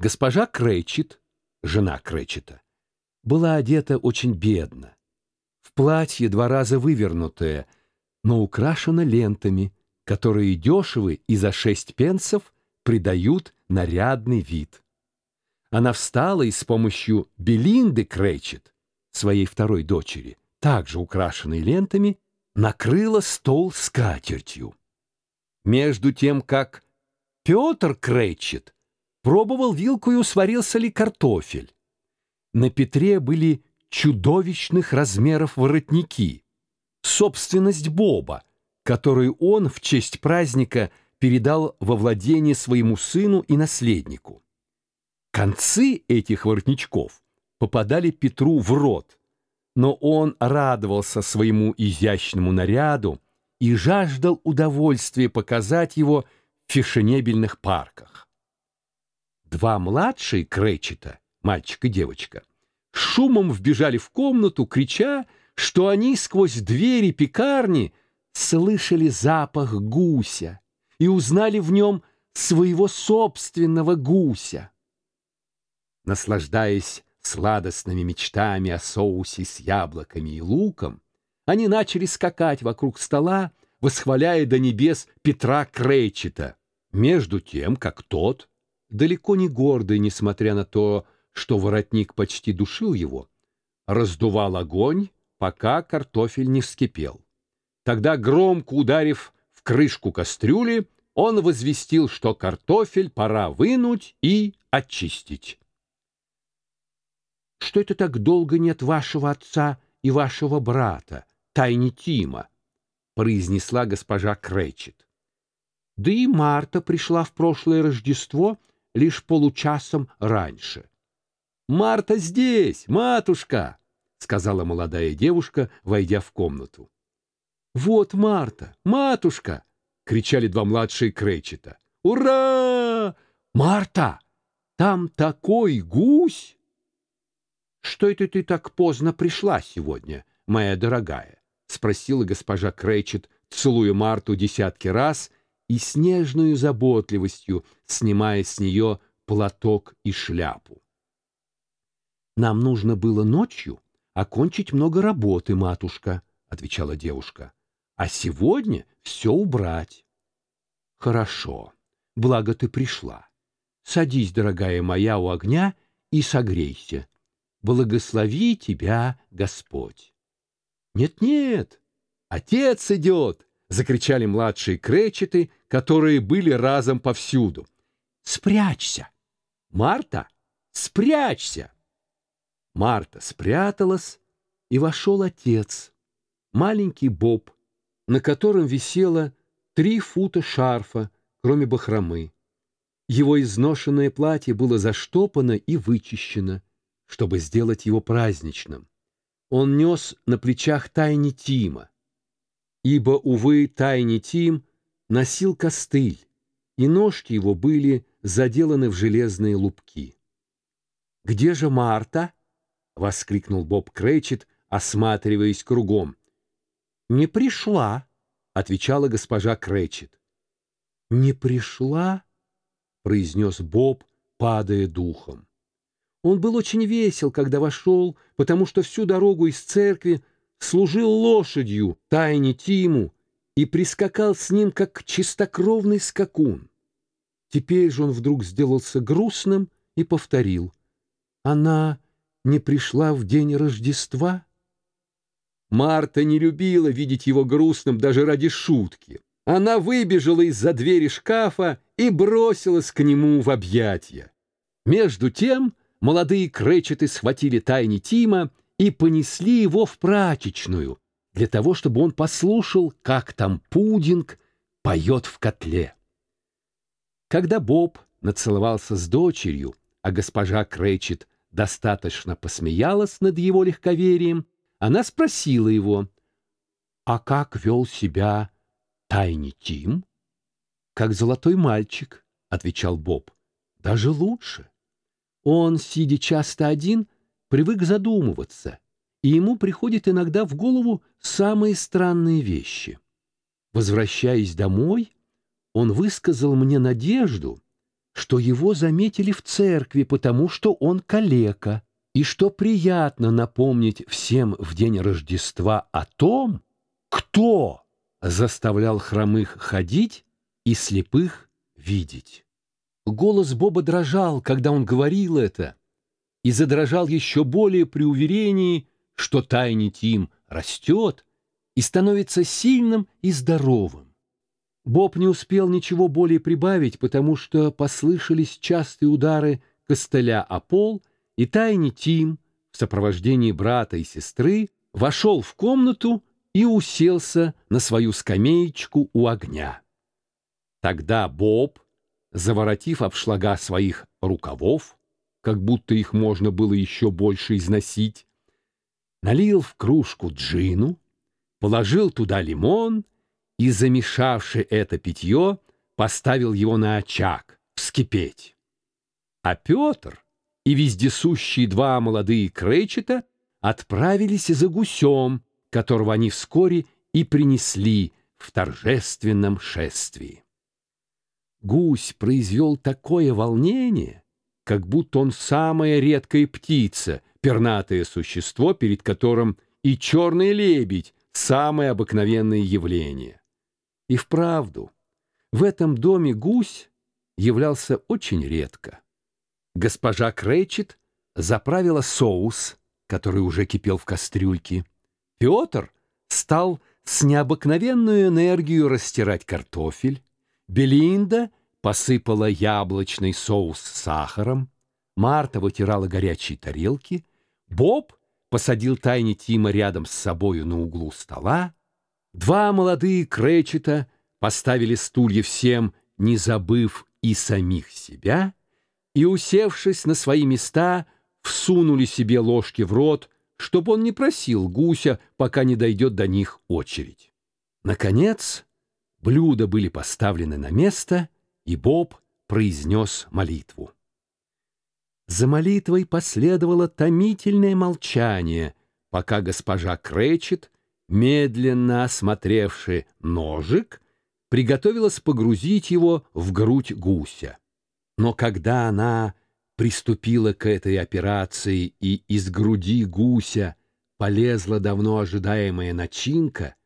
Госпожа Крейчит, жена Крейчита, была одета очень бедно. В платье два раза вывернутое, но украшено лентами, которые дешевы и за шесть пенсов придают нарядный вид. Она встала и с помощью Белинды Крейчит, своей второй дочери, также украшенной лентами, накрыла стол скатертью. Между тем, как Петр Крейчит пробовал вилкою, сварился ли картофель. На Петре были чудовищных размеров воротники, собственность Боба, которую он в честь праздника передал во владение своему сыну и наследнику. Концы этих воротничков попадали Петру в рот, но он радовался своему изящному наряду и жаждал удовольствия показать его в фешенебельных парках. Два младшие Кречета, мальчик и девочка, шумом вбежали в комнату, крича, что они сквозь двери пекарни слышали запах гуся и узнали в нем своего собственного гуся. Наслаждаясь сладостными мечтами о соусе с яблоками и луком, они начали скакать вокруг стола, восхваляя до небес Петра Крейчета, между тем, как тот, далеко не гордый, несмотря на то, что воротник почти душил его, раздувал огонь, пока картофель не вскипел. Тогда, громко ударив в крышку кастрюли, он возвестил, что картофель пора вынуть и очистить. «Что это так долго нет вашего отца и вашего брата, тайни Тима?» произнесла госпожа Кречет. Да и Марта пришла в прошлое Рождество лишь получасом раньше. «Марта здесь, матушка!» — сказала молодая девушка, войдя в комнату. «Вот Марта! Матушка!» — кричали два младшие Кречета. «Ура! Марта! Там такой гусь!» «Что это ты так поздно пришла сегодня, моя дорогая?» — спросила госпожа Кречет, целуя Марту десятки раз и с нежной заботливостью снимая с нее платок и шляпу. «Нам нужно было ночью окончить много работы, матушка», — отвечала девушка. «А сегодня все убрать». «Хорошо, благо ты пришла. Садись, дорогая моя, у огня и согрейся. Благослови тебя Господь». «Нет-нет, отец идет!» — закричали младшие кречеты, которые были разом повсюду. «Спрячься! Марта, спрячься!» Марта спряталась, и вошел отец, маленький Боб, на котором висело три фута шарфа, кроме бахромы. Его изношенное платье было заштопано и вычищено, чтобы сделать его праздничным. Он нес на плечах тайни Тима, ибо, увы, тайни Тим носил костыль, и ножки его были заделаны в железные лупки. «Где же Марта?» — воскликнул Боб Крейчет, осматриваясь кругом. «Не пришла», — отвечала госпожа Крейчет. «Не пришла?» — произнес Боб, падая духом. Он был очень весел, когда вошел, потому что всю дорогу из церкви служил лошадью тайне Тиму и прискакал с ним, как чистокровный скакун. Теперь же он вдруг сделался грустным и повторил. «Она не пришла в день Рождества? Марта не любила видеть его грустным даже ради шутки. Она выбежала из-за двери шкафа и бросилась к нему в объятия. Между тем молодые кречеты схватили тайни Тима и понесли его в прачечную, для того, чтобы он послушал, как там пудинг поет в котле. Когда Боб нацеловался с дочерью, а госпожа Кречет достаточно посмеялась над его легковерием, она спросила его, «А как вел себя Тайни Тим?» «Как золотой мальчик», — отвечал Боб, — «даже лучше. Он, сидя часто один, привык задумываться, и ему приходит иногда в голову самые странные вещи. Возвращаясь домой, он высказал мне надежду, что его заметили в церкви, потому что он калека, и что приятно напомнить всем в день Рождества о том, кто заставлял хромых ходить и слепых видеть. Голос Боба дрожал, когда он говорил это, и задрожал еще более при уверении, что Тайни Тим растет и становится сильным и здоровым. Боб не успел ничего более прибавить, потому что послышались частые удары костыля о пол, и Тайни Тим в сопровождении брата и сестры вошел в комнату и уселся на свою скамеечку у огня. Тогда Боб, заворотив обшлага своих рукавов, как будто их можно было еще больше износить, налил в кружку джину, положил туда лимон и, замешавши это питье, поставил его на очаг вскипеть. А Петр и вездесущие два молодые кречета отправились за гусем, которого они вскоре и принесли в торжественном шествии. Гусь произвел такое волнение, как будто он самая редкая птица, пернатое существо, перед которым и черный лебедь — самое обыкновенное явление. И вправду, в этом доме гусь являлся очень редко. Госпожа Кречет заправила соус, который уже кипел в кастрюльке. Петр стал с необыкновенной энергией растирать картофель. Белинда посыпала яблочный соус сахаром. Марта вытирала горячие тарелки. Боб посадил Тайни Тима рядом с собою на углу стола. Два молодые кречета поставили стулья всем, не забыв и самих себя, и, усевшись на свои места, всунули себе ложки в рот, чтобы он не просил гуся, пока не дойдет до них очередь. Наконец, блюда были поставлены на место, и Боб произнес молитву. За молитвой последовало томительное молчание, пока госпожа Кречет, медленно осмотревши ножик, приготовилась погрузить его в грудь гуся. Но когда она приступила к этой операции, и из груди гуся полезла давно ожидаемая начинка,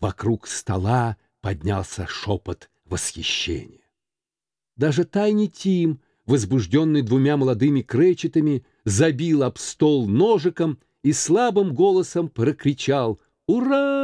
вокруг стола поднялся шепот восхищения. Даже Тайни Тим, возбужденный двумя молодыми кречетами, забил об стол ножиком и слабым голосом прокричал «Ура!»